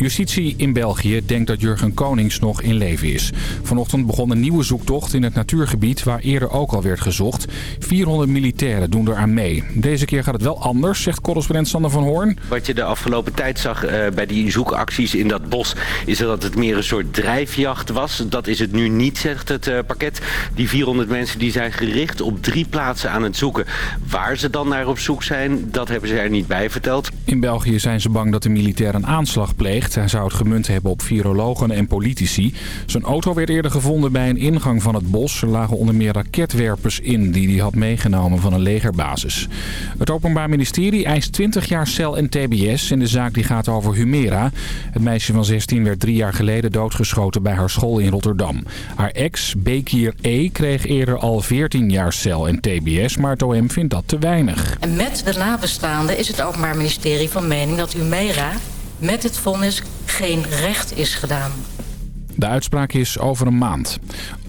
Justitie in België denkt dat Jurgen Konings nog in leven is. Vanochtend begon een nieuwe zoektocht in het natuurgebied waar eerder ook al werd gezocht. 400 militairen doen eraan mee. Deze keer gaat het wel anders, zegt correspondent Sander van Hoorn. Wat je de afgelopen tijd zag uh, bij die zoekacties in dat bos... is dat het meer een soort drijfjacht was. Dat is het nu niet, zegt het uh, pakket. Die 400 mensen die zijn gericht op drie plaatsen aan het zoeken. Waar ze dan naar op zoek zijn, dat hebben ze er niet bij verteld. In België zijn ze bang dat de militair een aanslag pleegt. Hij zou het gemunt hebben op virologen en politici. Zijn auto werd eerder gevonden bij een ingang van het bos. Er lagen onder meer raketwerpers in die hij had meegenomen van een legerbasis. Het Openbaar Ministerie eist 20 jaar cel en tbs in de zaak die gaat over Humera. Het meisje van 16 werd drie jaar geleden doodgeschoten bij haar school in Rotterdam. Haar ex, Bekir E., kreeg eerder al 14 jaar cel en tbs, maar het OM vindt dat te weinig. En met de nabestaanden is het Openbaar Ministerie van mening dat Humera met het vonnis geen recht is gedaan. De uitspraak is over een maand.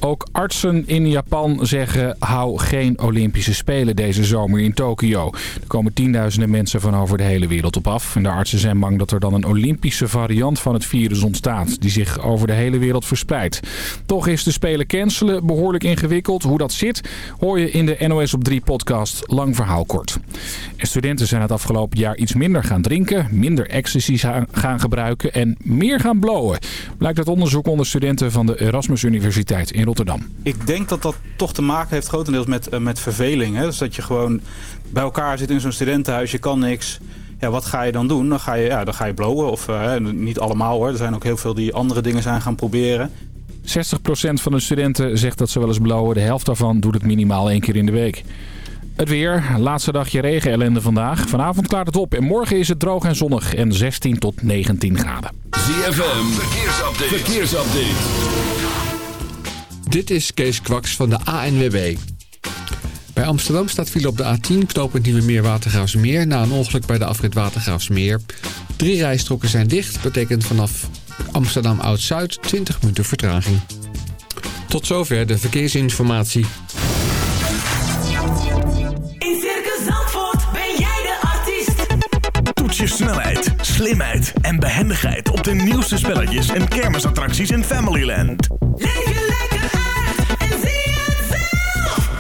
Ook artsen in Japan zeggen hou geen Olympische Spelen deze zomer in Tokio. Er komen tienduizenden mensen van over de hele wereld op af. En de artsen zijn bang dat er dan een Olympische variant van het virus ontstaat... die zich over de hele wereld verspreidt. Toch is de Spelen cancelen behoorlijk ingewikkeld. Hoe dat zit hoor je in de NOS op 3 podcast Lang Verhaal Kort. En studenten zijn het afgelopen jaar iets minder gaan drinken... minder ecstasy gaan gebruiken en meer gaan blowen. Blijkt uit onderzoek onder studenten van de Erasmus Universiteit in Rotterdam. Ik denk dat dat toch te maken heeft grotendeels met, uh, met verveling. Hè? Dus dat je gewoon bij elkaar zit in zo'n studentenhuis, je kan niks. Ja, wat ga je dan doen? Dan ga je, ja, dan ga je blowen. Of uh, niet allemaal hoor. Er zijn ook heel veel die andere dingen zijn gaan proberen. 60% van de studenten zegt dat ze wel eens blowen. De helft daarvan doet het minimaal één keer in de week. Het weer, laatste dagje regen ellende vandaag. Vanavond klaart het op en morgen is het droog en zonnig en 16 tot 19 graden. ZFM, verkeersupdate. verkeersupdate. Dit is Kees Kwaks van de ANWB. Bij Amsterdam staat file op de A10, knooppunt Nieuwe Meer Watergraafsmeer... na een ongeluk bij de afrit Watergraafsmeer. Drie rijstroken zijn dicht, betekent vanaf Amsterdam Oud-Zuid 20 minuten vertraging. Tot zover de verkeersinformatie. In Circus Zandvoort ben jij de artiest. Toets je snelheid, slimheid en behendigheid... op de nieuwste spelletjes en kermisattracties in Familyland.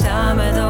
sábado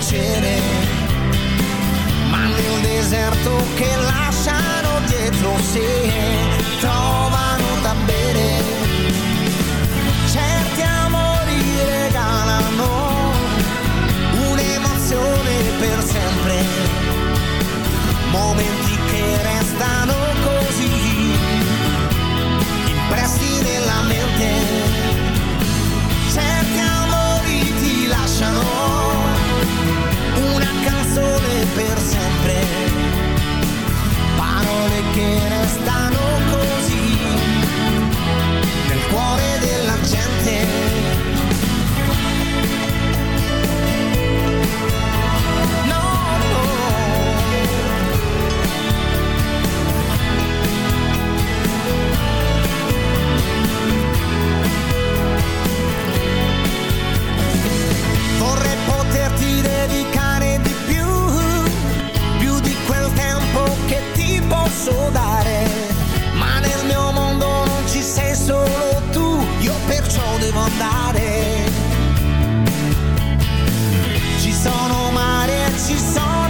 un dispiacere, ma nel deserto che lasciano dietro sé trovano you saw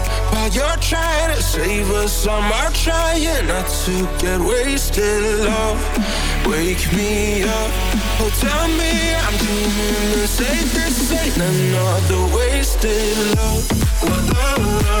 while you're trying to save us. I'm trying not to get wasted. Love, wake me up. Oh, tell me I'm dreaming safe. This ain't another wasted love. La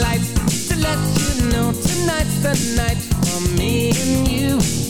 lights to let you know tonight's the night for me and you.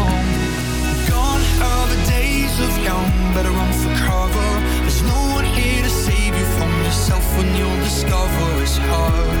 Better run for cover. There's no one here to save you from yourself when you'll discover it's hard.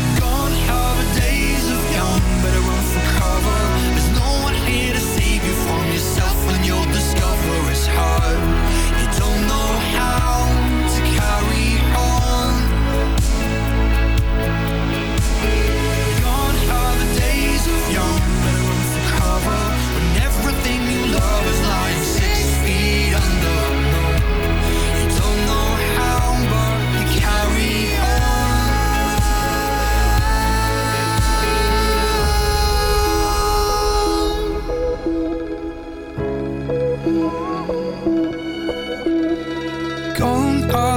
Love discover when everything you loved is to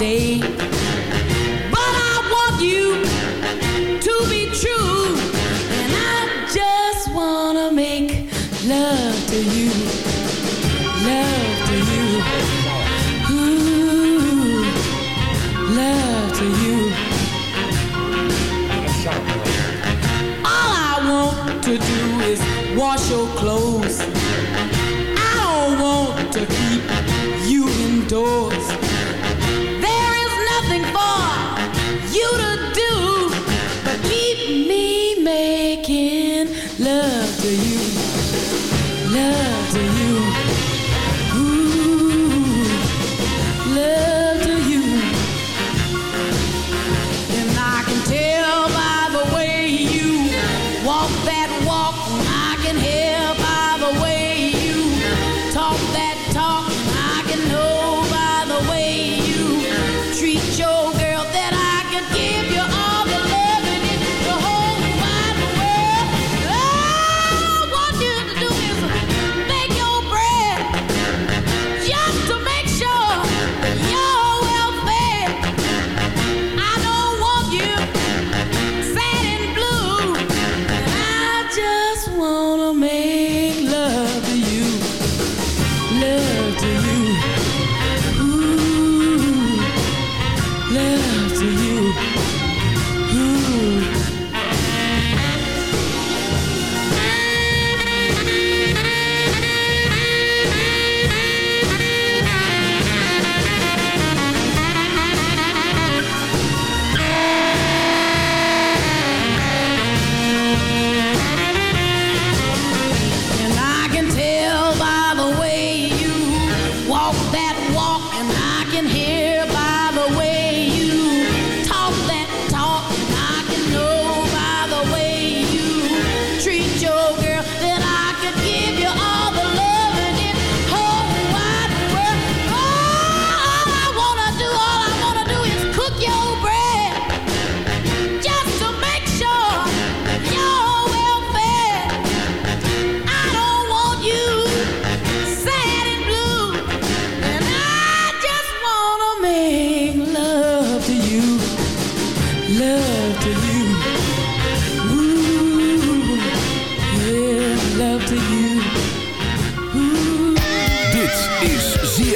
day. But I want you to be true, and I just wanna make love to you, love to you, ooh, love to you. All I want to do is wash your clothes. I don't want to keep you indoors.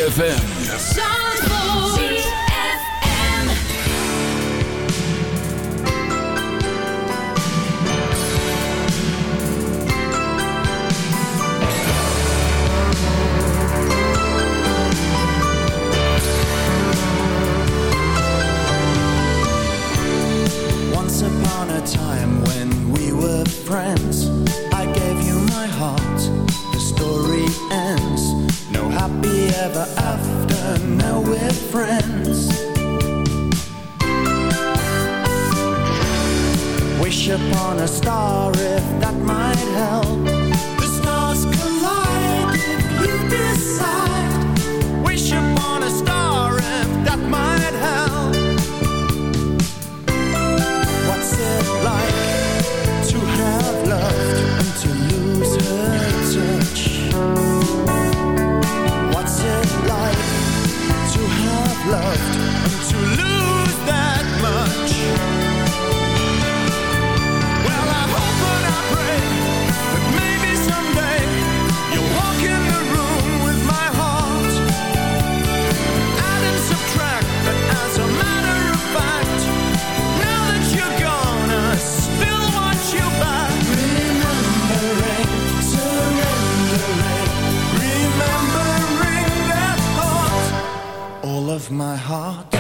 ZFM. Heart.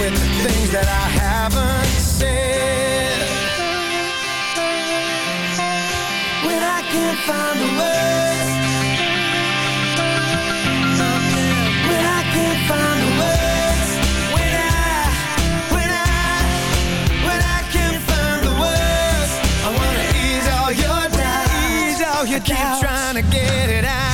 With the things that I haven't said. When I can't find the words When I can't find the words When I, when I, when I can't find the words I wanna ease all your doubts. Keep trying to get it out.